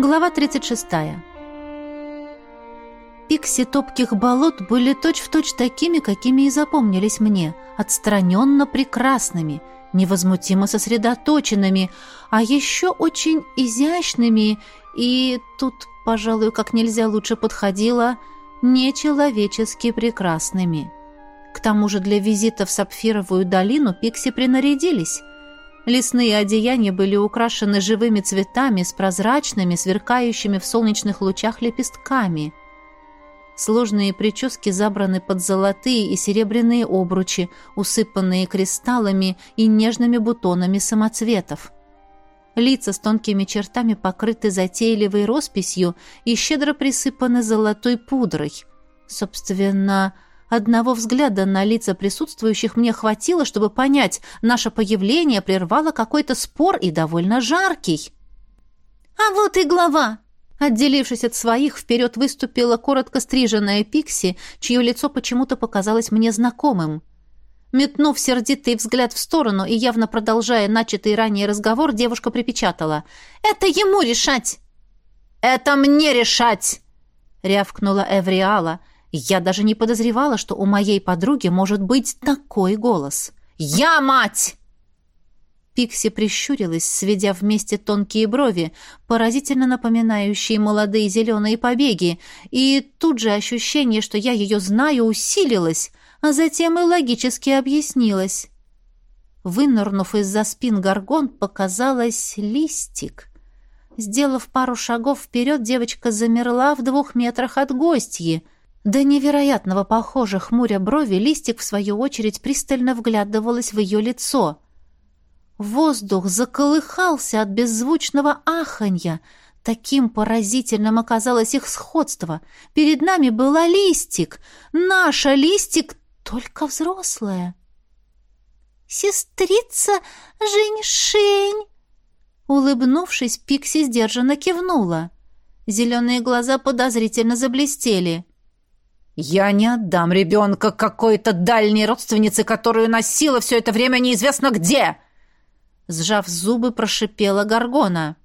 Глава 36. Пикси топких болот были точь-в-точь точь такими, какими и запомнились мне, отстраненно прекрасными, невозмутимо сосредоточенными, а еще очень изящными и, тут, пожалуй, как нельзя лучше подходило, нечеловечески прекрасными. К тому же для визита в Сапфировую долину Пикси принарядились, Лесные одеяния были украшены живыми цветами с прозрачными, сверкающими в солнечных лучах лепестками. Сложные прически забраны под золотые и серебряные обручи, усыпанные кристаллами и нежными бутонами самоцветов. Лица с тонкими чертами покрыты затейливой росписью и щедро присыпаны золотой пудрой. Собственно, Одного взгляда на лица присутствующих мне хватило, чтобы понять, наше появление прервало какой-то спор и довольно жаркий. «А вот и глава!» Отделившись от своих, вперед выступила коротко стриженная Пикси, чье лицо почему-то показалось мне знакомым. Метнув сердитый взгляд в сторону и явно продолжая начатый ранее разговор, девушка припечатала. «Это ему решать!» «Это мне решать!» — рявкнула Эвриала, я даже не подозревала, что у моей подруги может быть такой голос. «Я мать!» Пикси прищурилась, сведя вместе тонкие брови, поразительно напоминающие молодые зеленые побеги, и тут же ощущение, что я ее знаю, усилилось, а затем и логически объяснилось. Вынырнув из-за спин горгон, показалось листик. Сделав пару шагов вперед, девочка замерла в двух метрах от гостьи — до невероятного похоже хмуря брови, листик, в свою очередь, пристально вглядывалась в ее лицо. Воздух заколыхался от беззвучного аханья. Таким поразительным оказалось их сходство. Перед нами была листик. Наша листик, только взрослая. «Сестрица Женьшень!» Улыбнувшись, Пикси сдержанно кивнула. Зеленые глаза подозрительно заблестели. «Я не отдам ребенка какой-то дальней родственнице, которую носила все это время неизвестно где!» Сжав зубы, прошипела Гаргона.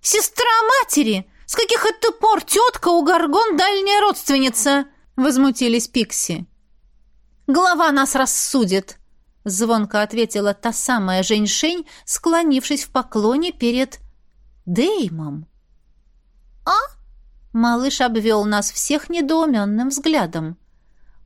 «Сестра матери! С каких это пор тетка у Гаргон дальняя родственница?» Возмутились Пикси. «Глава нас рассудит!» Звонко ответила та самая женьшень, склонившись в поклоне перед Деймом. «А?» Малыш обвел нас всех недоуменным взглядом.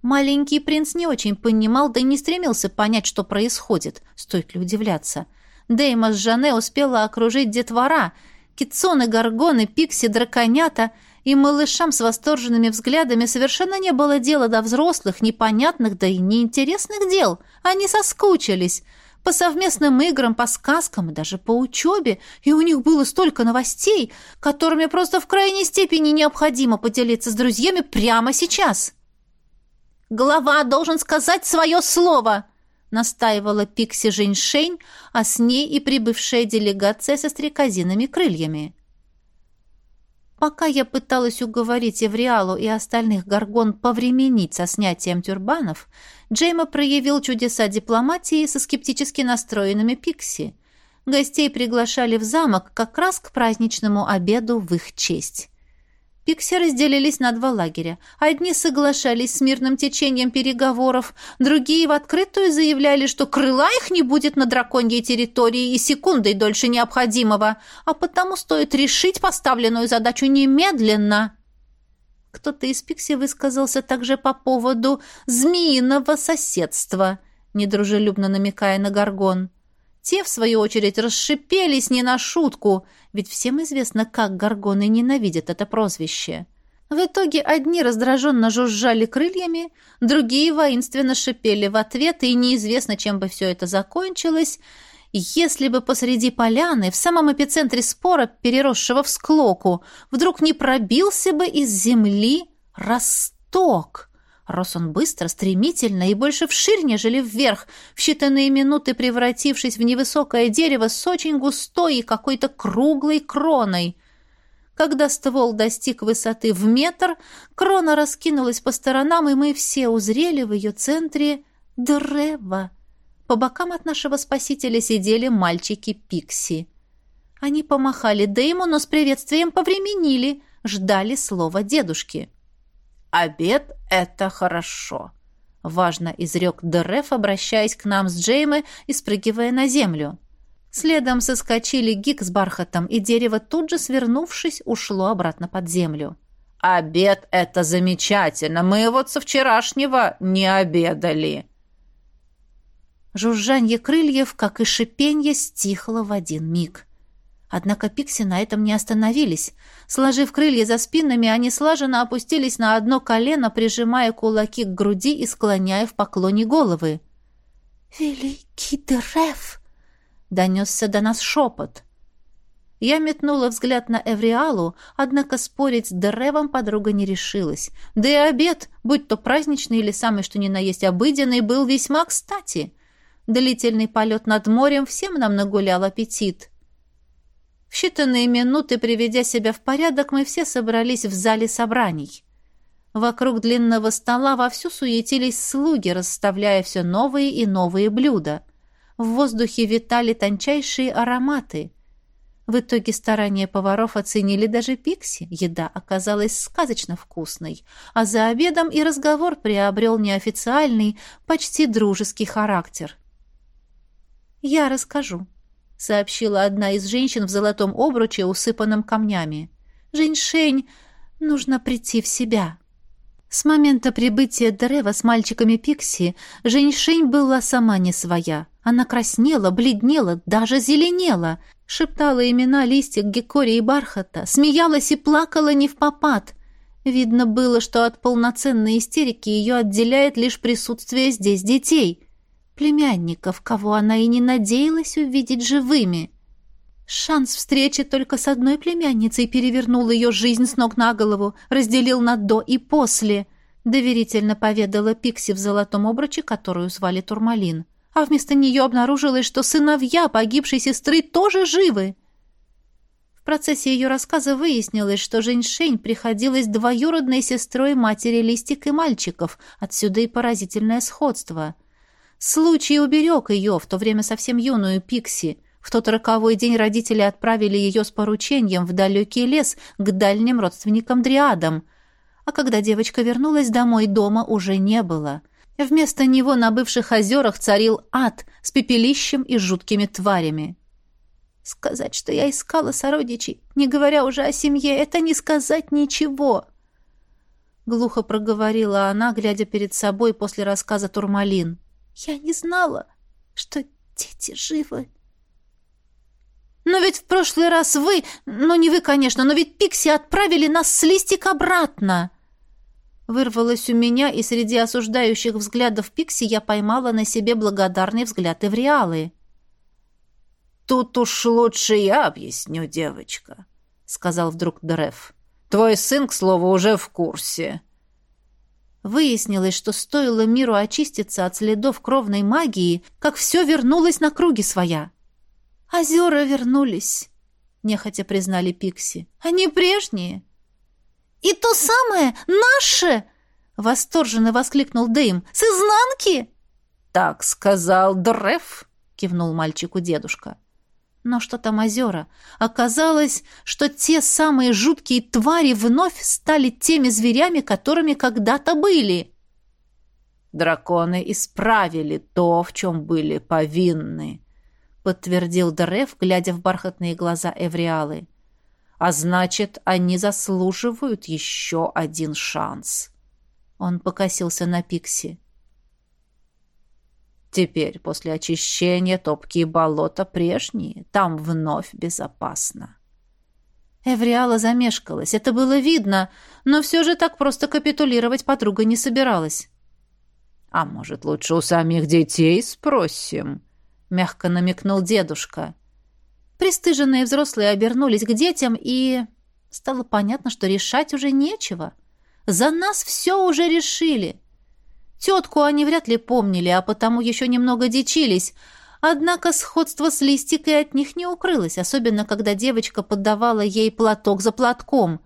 Маленький принц не очень понимал, да и не стремился понять, что происходит. Стоит ли удивляться? Дейма с Жане успела окружить детвора, китсоны, горгоны, пикси, драконята, и малышам с восторженными взглядами совершенно не было дела до взрослых, непонятных, да и неинтересных дел. Они соскучились — по совместным играм, по сказкам и даже по учебе, и у них было столько новостей, которыми просто в крайней степени необходимо поделиться с друзьями прямо сейчас. «Глава должен сказать свое слово!» настаивала Пикси Женьшень, а с ней и прибывшая делегация со стрекозиными крыльями. Пока я пыталась уговорить Эвриалу и остальных горгон повременить со снятием тюрбанов, Джейма проявил чудеса дипломатии со скептически настроенными пикси. Гостей приглашали в замок как раз к праздничному обеду в их честь. Пикси разделились на два лагеря. Одни соглашались с мирным течением переговоров, другие в открытую заявляли, что крыла их не будет на драконьей территории и секундой дольше необходимого, а потому стоит решить поставленную задачу немедленно. Кто-то из Пикси высказался также по поводу «змеиного соседства», недружелюбно намекая на Гаргон. Те, в свою очередь, расшипелись не на шутку, ведь всем известно, как Гаргоны ненавидят это прозвище. В итоге одни раздраженно жужжали крыльями, другие воинственно шипели в ответ, и неизвестно, чем бы все это закончилось, если бы посреди поляны, в самом эпицентре спора, переросшего в склоку, вдруг не пробился бы из земли росток. Рос он быстро, стремительно и больше вширь, нежели вверх, в считанные минуты превратившись в невысокое дерево с очень густой и какой-то круглой кроной. Когда ствол достиг высоты в метр, крона раскинулась по сторонам, и мы все узрели в ее центре древо. По бокам от нашего спасителя сидели мальчики Пикси. Они помахали Дэйму, но с приветствием повременили, ждали слова дедушки. «Обед — это хорошо», — важно изрек Дереф, обращаясь к нам с Джеймой и спрыгивая на землю. Следом соскочили гик с бархатом, и дерево, тут же свернувшись, ушло обратно под землю. «Обед — это замечательно! Мы вот со вчерашнего не обедали!» Жужжанье крыльев, как и шипенье, стихло в один миг. Однако пикси на этом не остановились. Сложив крылья за спинами, они слаженно опустились на одно колено, прижимая кулаки к груди и склоняя в поклоне головы. «Великий Дреф!» — донесся до нас шепот. Я метнула взгляд на Эвриалу, однако спорить с Древом подруга не решилась. Да и обед, будь то праздничный или самый что ни на есть обыденный, был весьма кстати. Длительный полет над морем всем нам нагулял аппетит. В считанные минуты, приведя себя в порядок, мы все собрались в зале собраний. Вокруг длинного стола вовсю суетились слуги, расставляя все новые и новые блюда. В воздухе витали тончайшие ароматы. В итоге старания поваров оценили даже Пикси. Еда оказалась сказочно вкусной, а за обедом и разговор приобрел неофициальный, почти дружеский характер. «Я расскажу», сообщила одна из женщин в золотом обруче, усыпанном камнями. «Женьшень, нужно прийти в себя». С момента прибытия Древа с мальчиками Пикси Женьшень была сама не своя. Она краснела, бледнела, даже зеленела, шептала имена листьев гекори и бархата, смеялась и плакала не в попад. Видно было, что от полноценной истерики ее отделяет лишь присутствие здесь детей племянников, кого она и не надеялась увидеть живыми. Шанс встречи только с одной племянницей перевернул ее жизнь с ног на голову, разделил на «до» и «после», доверительно поведала Пикси в золотом обруче, которую звали Турмалин. А вместо нее обнаружилось, что сыновья погибшей сестры тоже живы. В процессе ее рассказа выяснилось, что Женьшень приходилась двоюродной сестрой матери Листик и мальчиков, отсюда и поразительное сходство. Случай уберег ее, в то время совсем юную Пикси. В тот роковой день родители отправили ее с поручением в далекий лес к дальним родственникам Дриадам. А когда девочка вернулась домой, дома уже не было. Вместо него на бывших озерах царил ад с пепелищем и жуткими тварями. Сказать, что я искала сородичей, не говоря уже о семье, это не сказать ничего. Глухо проговорила она, глядя перед собой после рассказа Турмалин. Я не знала, что дети живы. Но ведь в прошлый раз вы, ну не вы, конечно, но ведь Пикси отправили нас с листик обратно. Вырвалось у меня, и среди осуждающих взглядов Пикси я поймала на себе благодарный взгляд Эвриалы. «Тут уж лучше я объясню, девочка», — сказал вдруг Дреф. «Твой сын, к слову, уже в курсе». Выяснилось, что стоило миру очиститься от следов кровной магии, как все вернулось на круги своя. «Озера вернулись», — нехотя признали Пикси. «Они прежние». «И то самое, наше!» — восторженно воскликнул Дэйм. «С изнанки!» «Так сказал Дреф», — кивнул мальчику дедушка. Но что там озера? Оказалось, что те самые жуткие твари вновь стали теми зверями, которыми когда-то были. «Драконы исправили то, в чем были повинны», — подтвердил Древ, глядя в бархатные глаза Эвриалы. «А значит, они заслуживают еще один шанс». Он покосился на Пикси. Теперь, после очищения, топкие болота прежние. Там вновь безопасно. Эвриала замешкалась. Это было видно, но все же так просто капитулировать подруга не собиралась. «А может, лучше у самих детей спросим?» — мягко намекнул дедушка. Престыженные взрослые обернулись к детям, и... Стало понятно, что решать уже нечего. За нас все уже решили. Тетку они вряд ли помнили, а потому еще немного дичились. Однако сходство с листикой от них не укрылось, особенно когда девочка поддавала ей платок за платком.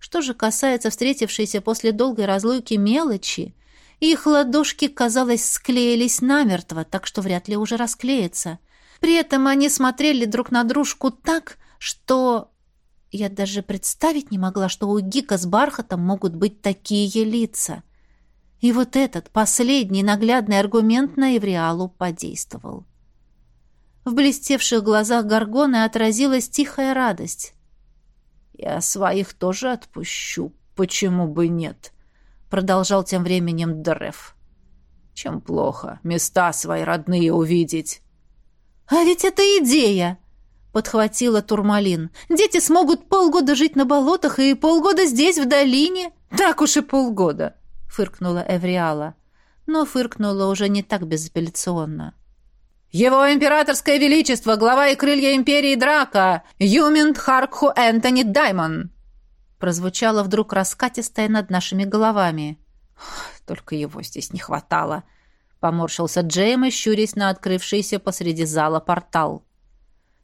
Что же касается встретившейся после долгой разлуки мелочи, их ладошки, казалось, склеились намертво, так что вряд ли уже расклеятся. При этом они смотрели друг на дружку так, что... Я даже представить не могла, что у Гика с Бархатом могут быть такие лица. И вот этот последний наглядный аргумент на Эвриалу подействовал. В блестевших глазах Гаргоны отразилась тихая радость. «Я своих тоже отпущу, почему бы нет?» Продолжал тем временем Дреф. «Чем плохо места свои родные увидеть?» «А ведь это идея!» — подхватила Турмалин. «Дети смогут полгода жить на болотах и полгода здесь, в долине». «Так уж и полгода!» — фыркнула Эвриала. Но фыркнула уже не так безапелляционно. «Его императорское величество, глава и крылья империи Драка, Юминт Харкху Энтони Даймон!» Прозвучало вдруг раскатистое над нашими головами. «Только его здесь не хватало!» Поморщился Джейм, щурясь на открывшийся посреди зала портал.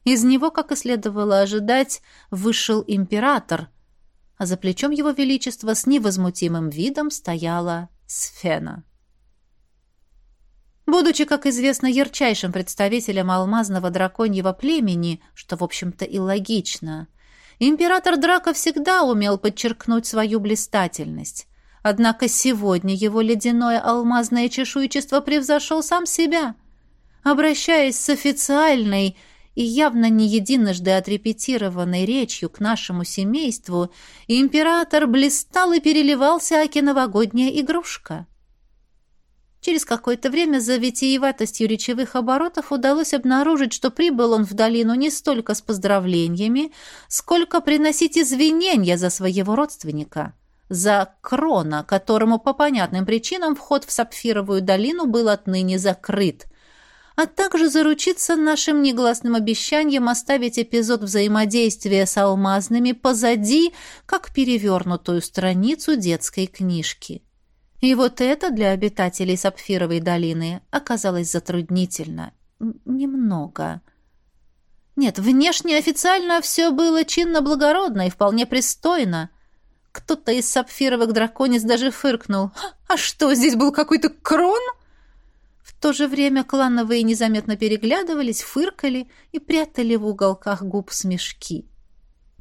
Из него, как и следовало ожидать, вышел император, а за плечом его величества с невозмутимым видом стояла Сфена. Будучи, как известно, ярчайшим представителем алмазного драконьего племени, что, в общем-то, и логично, император Драка всегда умел подчеркнуть свою блистательность. Однако сегодня его ледяное алмазное чешуйчество превзошел сам себя. Обращаясь с официальной и явно не единожды отрепетированной речью к нашему семейству, император блистал и переливался, аки новогодняя игрушка. Через какое-то время за витиеватостью речевых оборотов удалось обнаружить, что прибыл он в долину не столько с поздравлениями, сколько приносить извинения за своего родственника, за Крона, которому по понятным причинам вход в Сапфировую долину был отныне закрыт, а также заручиться нашим негласным обещанием оставить эпизод взаимодействия с алмазными позади, как перевернутую страницу детской книжки. И вот это для обитателей Сапфировой долины оказалось затруднительно. Немного. Нет, внешне официально все было чинно-благородно и вполне пристойно. Кто-то из сапфировых драконец даже фыркнул. «А что, здесь был какой-то крон?» В то же время клановые незаметно переглядывались, фыркали и прятали в уголках губ смешки.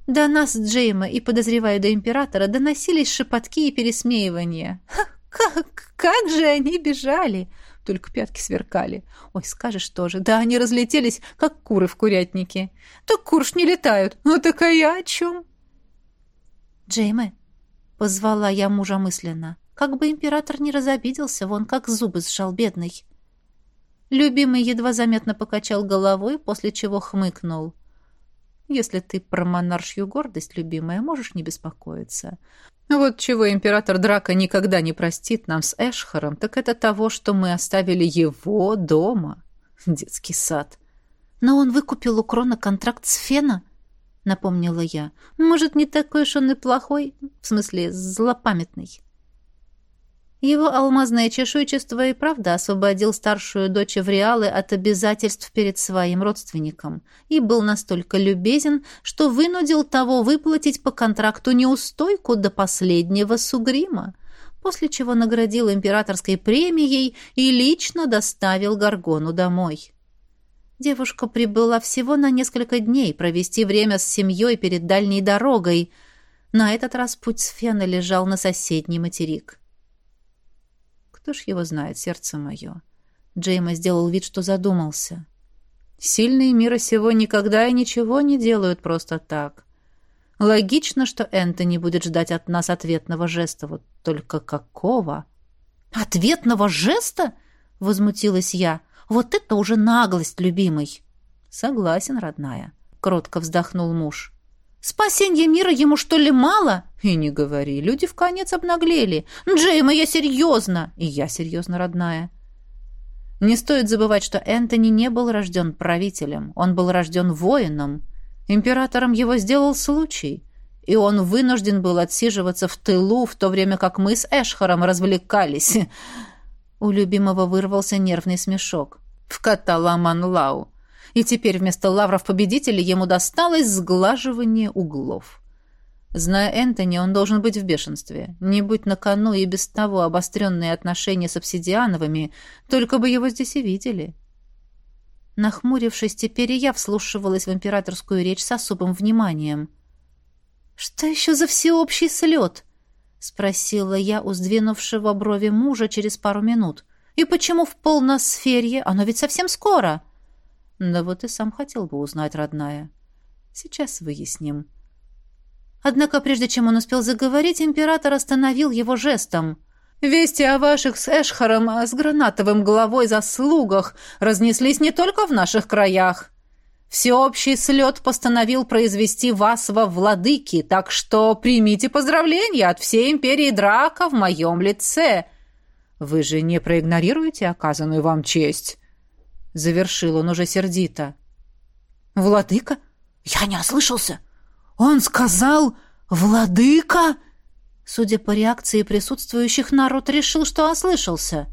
До нас, Джейма, и, подозреваю, до императора, доносились шепотки и пересмеивания. «Ха, как, как же они бежали! Только пятки сверкали. Ой, скажешь тоже. Да, они разлетелись, как куры в курятнике. Так курш не летают. Ну так а я о чем? Джейме, позвала я мужа мысленно. Как бы император не разобиделся, вон как зубы сжал бедный. Любимый едва заметно покачал головой, после чего хмыкнул. «Если ты про монаршью гордость, любимая, можешь не беспокоиться. Вот чего император Драка никогда не простит нам с Эшхаром, так это того, что мы оставили его дома. Детский сад. Но он выкупил у Крона контракт с Фена, напомнила я. Может, не такой уж он и плохой, в смысле, злопамятный. Его алмазное чешуйчество и правда освободил старшую дочь Эвриалы от обязательств перед своим родственником и был настолько любезен, что вынудил того выплатить по контракту неустойку до последнего сугрима, после чего наградил императорской премией и лично доставил Гаргону домой. Девушка прибыла всего на несколько дней провести время с семьей перед дальней дорогой. На этот раз путь с Фена лежал на соседний материк. Кто ж его знает, сердце мое? Джейма сделал вид, что задумался. Сильные мира сего никогда и ничего не делают просто так. Логично, что Энтони будет ждать от нас ответного жеста. Вот только какого? «Ответного жеста?» — возмутилась я. «Вот это уже наглость, любимый!» «Согласен, родная», — кротко вздохнул муж. Спасенье мира ему что ли мало? И не говори, люди в конец обнаглели. Джейма, я серьезно. И я серьезно, родная. Не стоит забывать, что Энтони не был рожден правителем. Он был рожден воином. Императором его сделал случай. И он вынужден был отсиживаться в тылу, в то время как мы с Эшхаром развлекались. У любимого вырвался нервный смешок. В Каталаман Лау и теперь вместо лавров победителя ему досталось сглаживание углов. Зная Энтони, он должен быть в бешенстве. Не будь на кону и без того обостренные отношения с обсидиановыми, только бы его здесь и видели. Нахмурившись, теперь и я вслушивалась в императорскую речь с особым вниманием. «Что еще за всеобщий слет?» — спросила я у сдвинувшего брови мужа через пару минут. «И почему в полносферье? Оно ведь совсем скоро!» «Да вот и сам хотел бы узнать, родная. Сейчас выясним». Однако, прежде чем он успел заговорить, император остановил его жестом. «Вести о ваших с Эшхаром, а с Гранатовым головой заслугах разнеслись не только в наших краях. Всеобщий слет постановил произвести вас во владыки, так что примите поздравления от всей империи Драка в моем лице. Вы же не проигнорируете оказанную вам честь?» Завершил он уже сердито. «Владыка? Я не ослышался. Он сказал «Владыка?» Судя по реакции присутствующих, народ решил, что ослышался.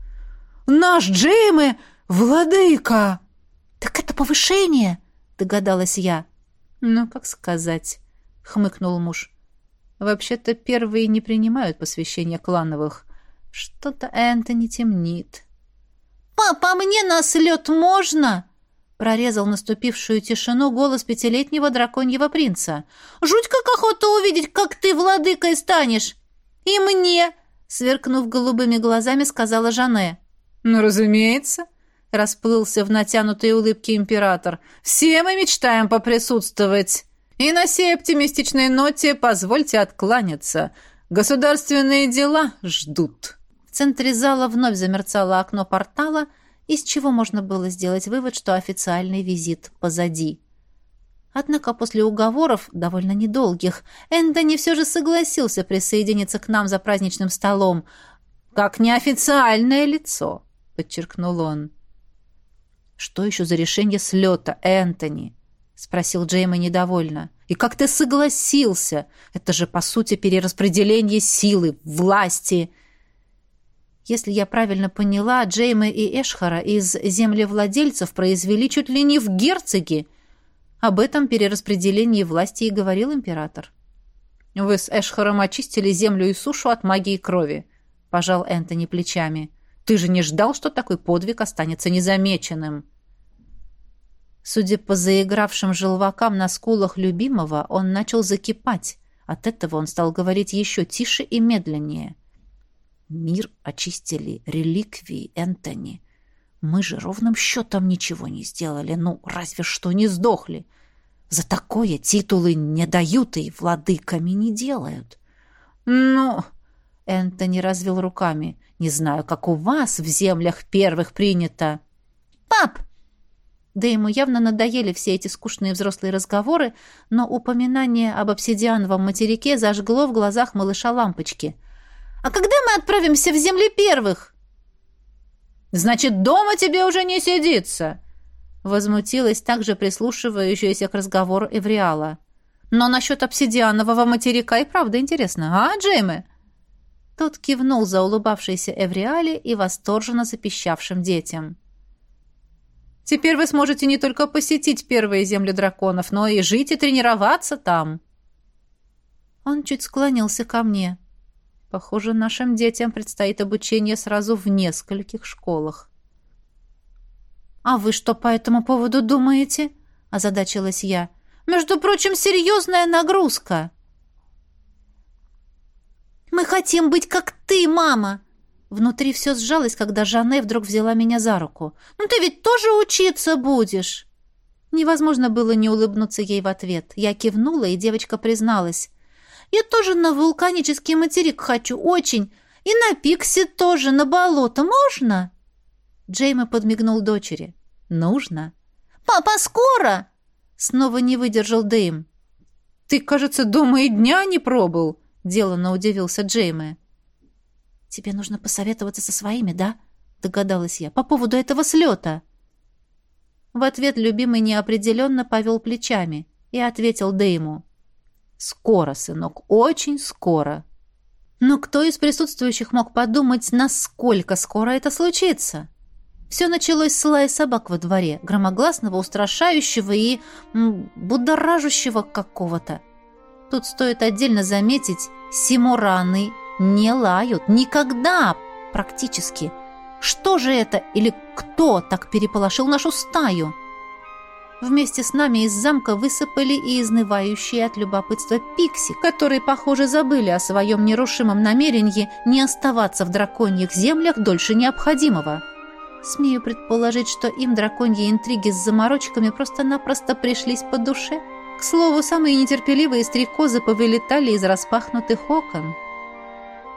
«Наш Джейме — владыка!» «Так это повышение!» — догадалась я. «Ну, как сказать?» — хмыкнул муж. «Вообще-то первые не принимают посвящения клановых. Что-то Энтони темнит». «Папа, мне на слет можно?» Прорезал наступившую тишину голос пятилетнего драконьего принца. «Жуть как охота увидеть, как ты владыкой станешь!» «И мне!» — сверкнув голубыми глазами, сказала Жанне. «Ну, разумеется!» — расплылся в натянутой улыбке император. «Все мы мечтаем поприсутствовать!» «И на сей оптимистичной ноте позвольте откланяться. Государственные дела ждут!» Центре зала вновь замерцало окно портала — из чего можно было сделать вывод, что официальный визит позади. Однако после уговоров, довольно недолгих, Энтони все же согласился присоединиться к нам за праздничным столом. «Как неофициальное лицо», — подчеркнул он. «Что еще за решение слета, Энтони?» — спросил Джейма недовольно. «И как ты согласился? Это же, по сути, перераспределение силы, власти. Если я правильно поняла, Джейма и Эшхара из землевладельцев произвели чуть ли не в герцоги. Об этом перераспределении власти и говорил император. «Вы с Эшхаром очистили землю и сушу от магии крови», — пожал Энтони плечами. «Ты же не ждал, что такой подвиг останется незамеченным?» Судя по заигравшим желвакам на скулах любимого, он начал закипать. От этого он стал говорить еще тише и медленнее. — Мир очистили реликвии Энтони. Мы же ровным счетом ничего не сделали, ну, разве что не сдохли. За такое титулы не дают и владыками не делают. Ну, Энтони развел руками. Не знаю, как у вас в землях первых принято. Пап! Да ему явно надоели все эти скучные взрослые разговоры, но упоминание об обсидиановом материке зажгло в глазах малыша лампочки. А когда мы отправимся в земли первых? Значит, дома тебе уже не сидится, возмутилась также прислушивающаяся к разговору Эвриала. Но насчет обсидианового материка и правда интересно, а, Джейме? Тот кивнул за улыбавшейся Эвриале и восторженно запищавшим детям. «Теперь вы сможете не только посетить первые земли драконов, но и жить и тренироваться там». Он чуть склонился ко мне. Похоже, нашим детям предстоит обучение сразу в нескольких школах. «А вы что по этому поводу думаете?» – озадачилась я. «Между прочим, серьезная нагрузка». «Мы хотим быть как ты, мама!» Внутри все сжалось, когда Жанне вдруг взяла меня за руку. «Ну ты ведь тоже учиться будешь!» Невозможно было не улыбнуться ей в ответ. Я кивнула, и девочка призналась. Я тоже на вулканический материк хочу, очень. И на Пикси тоже, на болото. Можно?» Джейми подмигнул дочери. «Нужно». «Папа, скоро!» Снова не выдержал Дэйм. «Ты, кажется, дома и дня не пробыл», — деланно удивился Джейми. «Тебе нужно посоветоваться со своими, да?» — догадалась я. «По поводу этого слета». В ответ любимый неопределенно повел плечами и ответил Дэйму. Скоро, сынок, очень скоро. Но кто из присутствующих мог подумать, насколько скоро это случится? Все началось с лая собак во дворе, громогласного, устрашающего и м, будоражущего какого-то. Тут стоит отдельно заметить, симураны не лают никогда, практически. Что же это или кто так переполошил нашу стаю? Вместе с нами из замка высыпали и изнывающие от любопытства пикси, которые, похоже, забыли о своем нерушимом намерении не оставаться в драконьих землях дольше необходимого. Смею предположить, что им драконьи интриги с заморочками просто-напросто пришлись по душе. К слову, самые нетерпеливые стрекозы повылетали из распахнутых окон.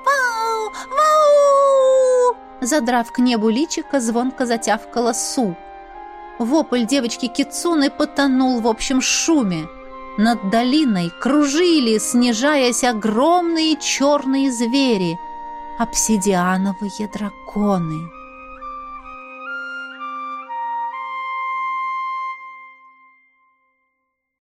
«Вау! Вау!» Задрав к небу личика, звонко затявкала Су. Вопль девочки Кицуны потонул в общем шуме. Над долиной кружили, снижаясь, огромные черные звери — обсидиановые драконы.